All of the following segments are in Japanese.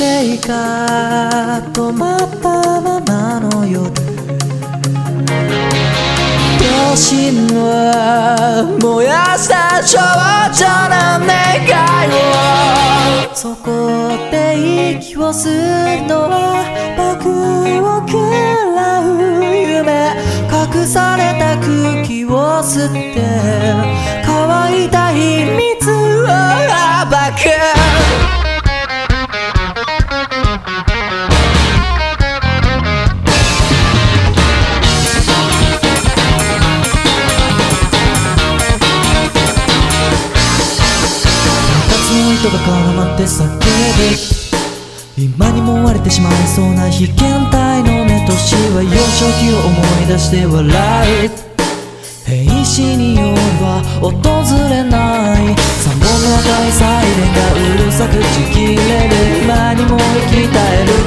性が止まったままの夜。両親は燃やした少女の願いを。そこで息を吸うのは爆を食らう夢。隠された空気を吸って。人が絡まって叫ぶ今にも割れてしまいそうな被験体の目としは幼少期を思い出して笑う変死に夜は訪れない。三本の赤いサイレンがうるさくちぎれる。今にも生き絶える。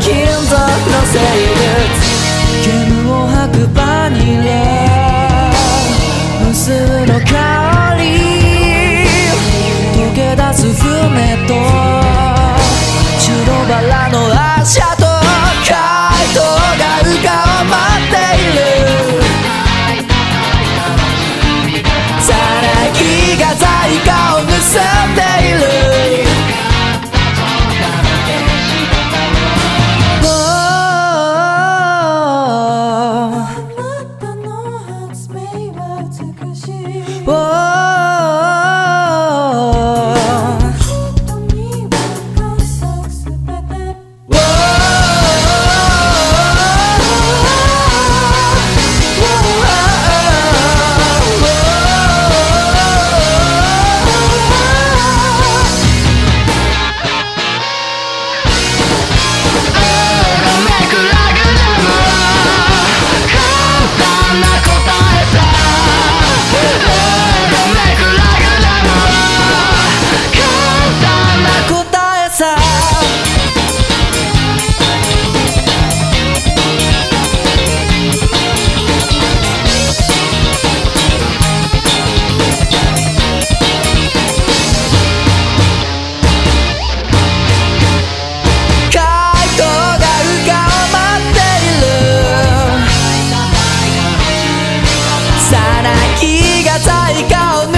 さなぎが在価を盗ん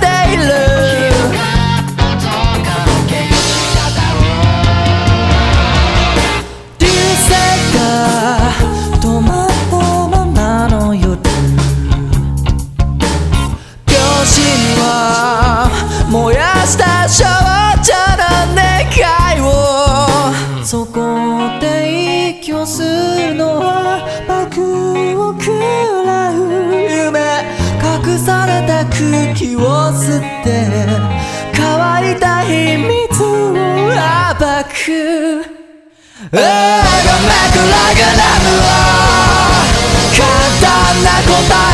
でいる。流星が止まったままの夜。両親は燃やした少女の願いを。そこで息を吸うのは空気を吸って乾いた秘密を暴く。ああごめくらぐなむは簡単な答え